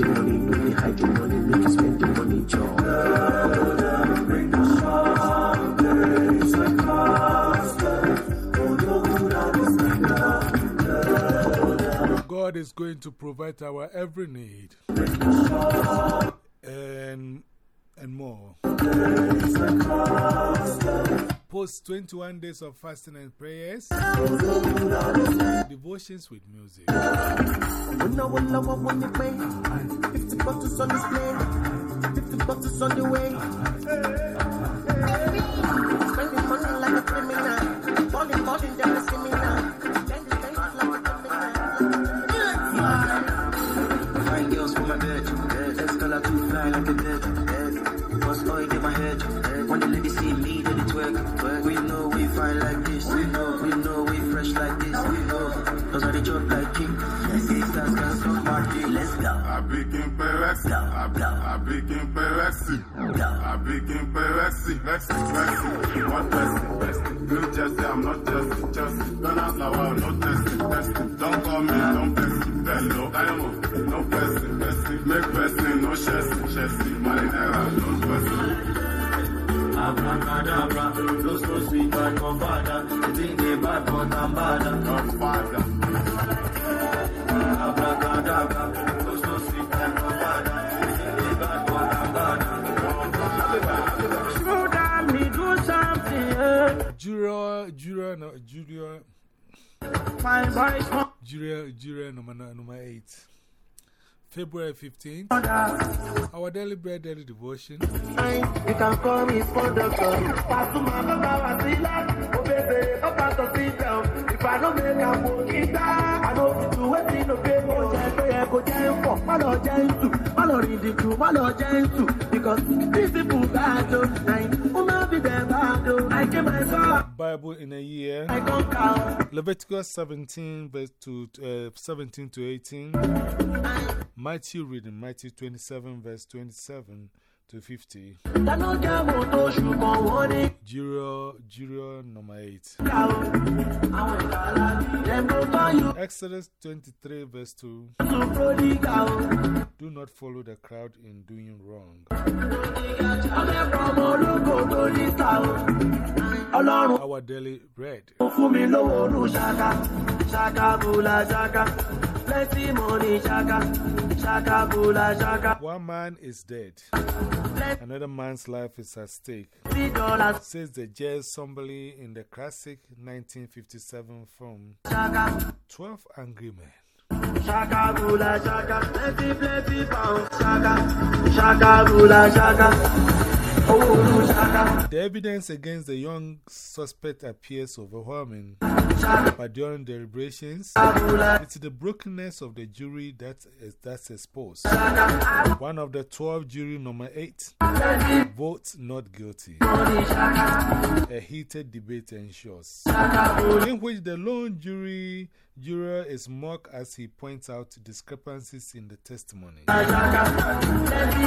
the money, no they hide the money, make you spend the money, Joe. God is going to provide our every need and, and more. Post 21 days of fasting and prayers, devotions with music. Wonder, those are the job like king. These stars can stop my day. Let's go. Abikin Perexi, Abikin Perexi, Abikin Perexi, Rexi, Rexi, what Rexi, Rexi, New Jersey, I'm not Jersey, Jersey, Ghana flower, no testing, testing, don't call me, don't Pepsi, Bello, Diamond, no Pepsi, Pepsi, make Pepsi, no Chelsea, Chelsea, Marinera, no Pepsi. Abracadabra, those so sweet but confada. They think they bad but I'm bad. Godfather, Jura, Jura, no, voice, Jura, Jura, number, number 8. February 15th, our daily bread, daily devotion. You can call me for doctor. Pasuma Baba Wasila, Obese, Papa to sit down. If I don't make a walking down, I know to wait in the paper. Go down for Malo Jensu, Malo Ridicu, Malo Jensu. Because these people bad, oh, Uma be the bad, I came myself, Bible in a year. I don't count. Leviticus 17, verse to, uh, 17 to 18. Matthew reading, Matthew 27, verse 27 to 50. I know them to shoot for one Jura, Jura, number 8. Them go turn you Exodus 23, verse 2. to prodigal. Do not follow the crowd in doing wrong. Ọbẹ̀ from ológo tó ní ta o. Ọlọ́run Our daily bread. Ó fún mi lówó olú ṣáká. Ṣáká bùlà ṣáká. Plenty money ṣáká. Ṣáká bùlà ṣáká. One man is dead, another man's life is at stake, says the jazz somebly in the classic 1957 film ṣáká. 12 Angry Men. Ṣáká bùlà ṣáká. Plenty plenty pounds ṣáká. Ṣáká bùlà ṣáká. The evidence against the young suspect appears overwhelming, but during deliberations, it's the brokenness of the jury that is, that's exposed. One of the 12 jury, number 8, votes not guilty. A heated debate ensures, in which the lone jury juror is mocked as he points out discrepancies in the testimony.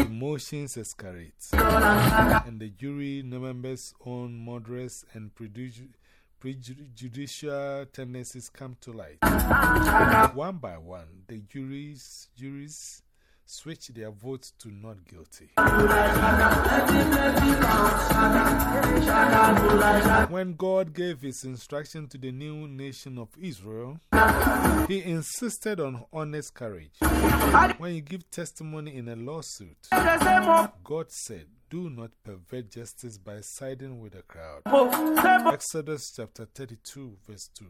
Emotions escalate, and the jury members' own murderous and prejudicial tendencies come to light. One by one, the juries, juries switch their votes to not guilty. When God gave his instruction to the new nation of Israel, he insisted on honest courage. When you give testimony in a lawsuit, God said, Do not pervert justice by siding with the crowd. Exodus chapter 32, verse 2.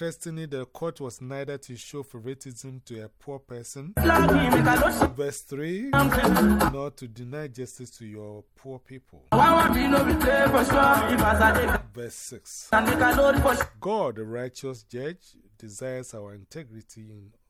Interestingly, the court was neither to show favoritism to a poor person, verse 3, nor to deny justice to your poor people, verse 6. God, the righteous judge, desires our integrity in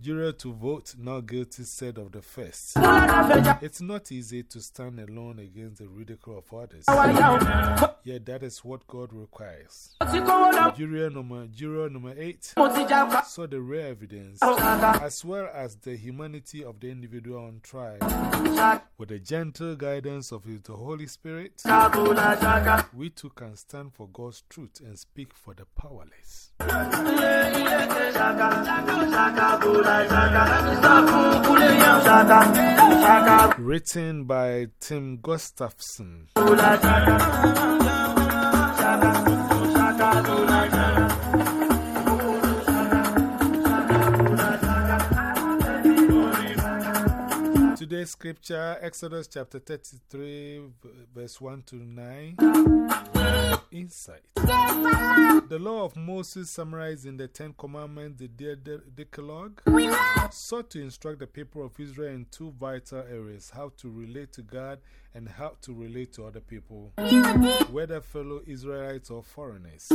juror to vote not guilty said of the first, It's not easy to stand alone against the ridicule of others. Yet that is what God requires. Juror number, juror number 8 mo saw the rare evidence, as well as the humanity of the individual on trial, with the gentle guidance of the Holy Spirit. We too can stand for God's truth and speak for the powerless. Written by Tim Gustafson. Scripture, Exodus chapter 33, verse 1 to 9. Insight. The law of Moses, summarized in the Ten Commandments, the De- De- Decalogue, sought to instruct the people of Israel in two vital areas how to relate to God and how to relate to other people, whether fellow Israelites or foreigners.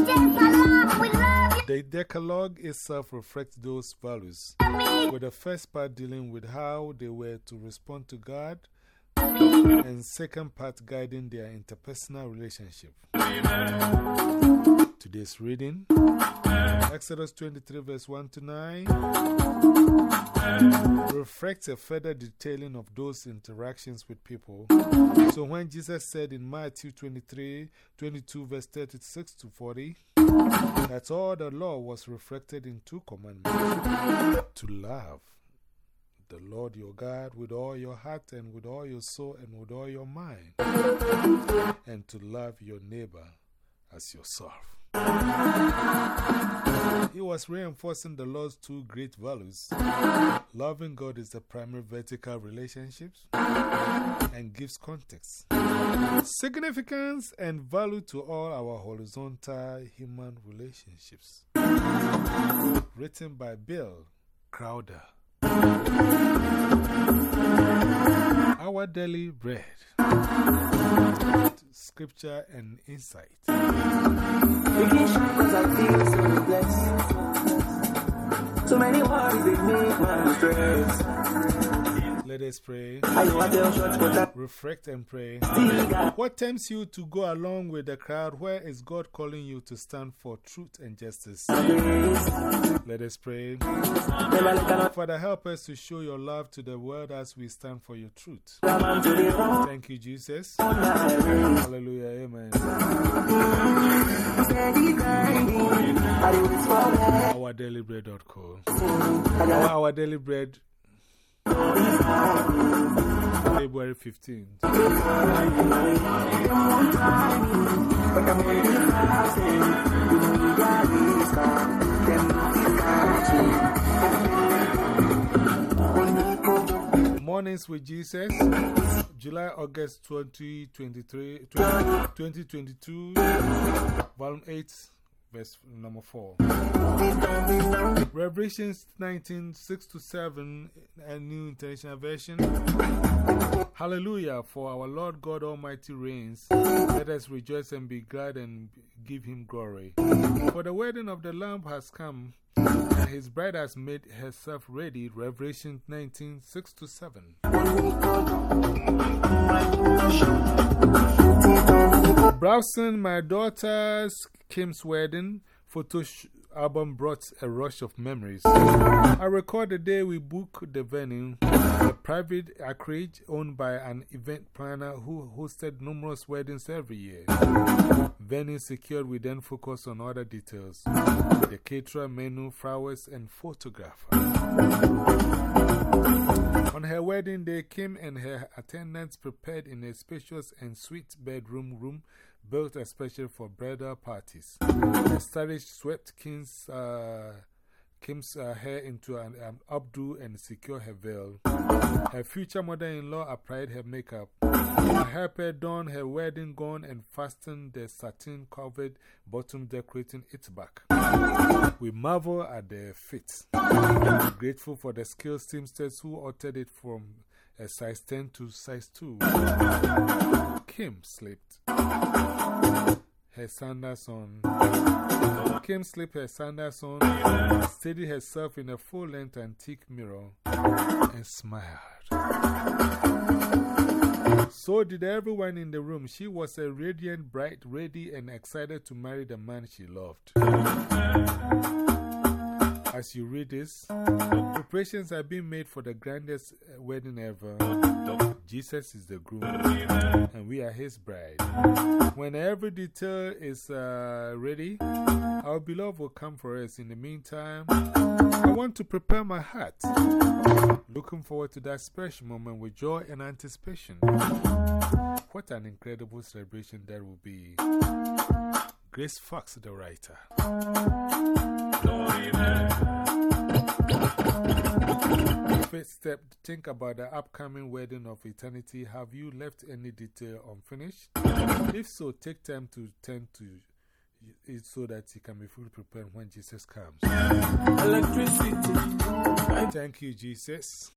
The Decalogue itself reflects those values, with the first part dealing with how they were to respond to God, and second part guiding their interpersonal relationship. Today's reading Exodus 23, verse 1 to 9, reflects a further detailing of those interactions with people. So when Jesus said in Matthew 23, 22, verse 36 to 40, that all the law was reflected in two commandments to love the Lord your God with all your heart and with all your soul and with all your mind, and to love your neighbor as yourself. He was reinforcing the law's two great values. Loving God is the primary vertical relationships and gives context, significance, and value to all our horizontal human relationships. Written by Bill Crowder. Our daily bread. Scripture and insight. Vacation cause I feel so blessed. So many worries they make my stress. Let us pray. Reflect and pray. What tempts you to go along with the crowd? Where is God calling you to stand for truth and justice? Let us pray. Father, help us to show your love to the world as we stand for your truth. Thank you, Jesus. Hallelujah. Amen. Steady grinding. I do this for that. OurDailyBread.co. I got Our, our Daily Bread, February 15th. but I'm ready for something. You know we got this car. Them nothing Mornings with Jesus, July, August 2023, 2022, volume 8, verse number 4. Revelations 19, 6 to 7, a New International Version. Hallelujah, for our Lord God Almighty reigns. Let us rejoice and be glad and give him glory. For the wedding of the Lamb has come, and his bride has made herself ready. Revelation 19, 6 to 7. Browsing my daughter's Kim's wedding photo album brought a rush of memories. I recall the day we booked the venue, a private acreage owned by an event planner who hosted numerous weddings every year. Venue secured, we then focused on other details the caterer, menu, flowers, and photographer. On her wedding day, Kim and her attendants prepared in a spacious and sweet bedroom room built especially for bridal parties. A stylish swept Kim's, uh, Kim's uh, hair into an um, updo and secured her veil. Her future mother in law applied her makeup. Her helper donned her wedding gown and fastened the satin covered bottom, decorating its back. We marvel at the fit. Grateful for the skilled seamsters who altered it from a size 10 to size 2. Kim slipped her sandals on. Kim slipped her sandals on, steadied herself in a full length antique mirror, and smiled. So did everyone in the room. She was a radiant, bright, ready, and excited to marry the man she loved. As you read this, preparations are being made for the grandest uh, wedding ever. Jesus is the groom, and we are his bride. When every detail is uh, ready, our beloved will come for us. In the meantime, I want to prepare my heart. Looking forward to that special moment with joy and anticipation. What an incredible celebration that will be. Grace Fox, the writer. First step, think about the upcoming wedding of eternity. Have you left any detail unfinished? If so, take time to tend to it so that you can be fully prepared when Jesus comes. Electricity. Thank you, Jesus.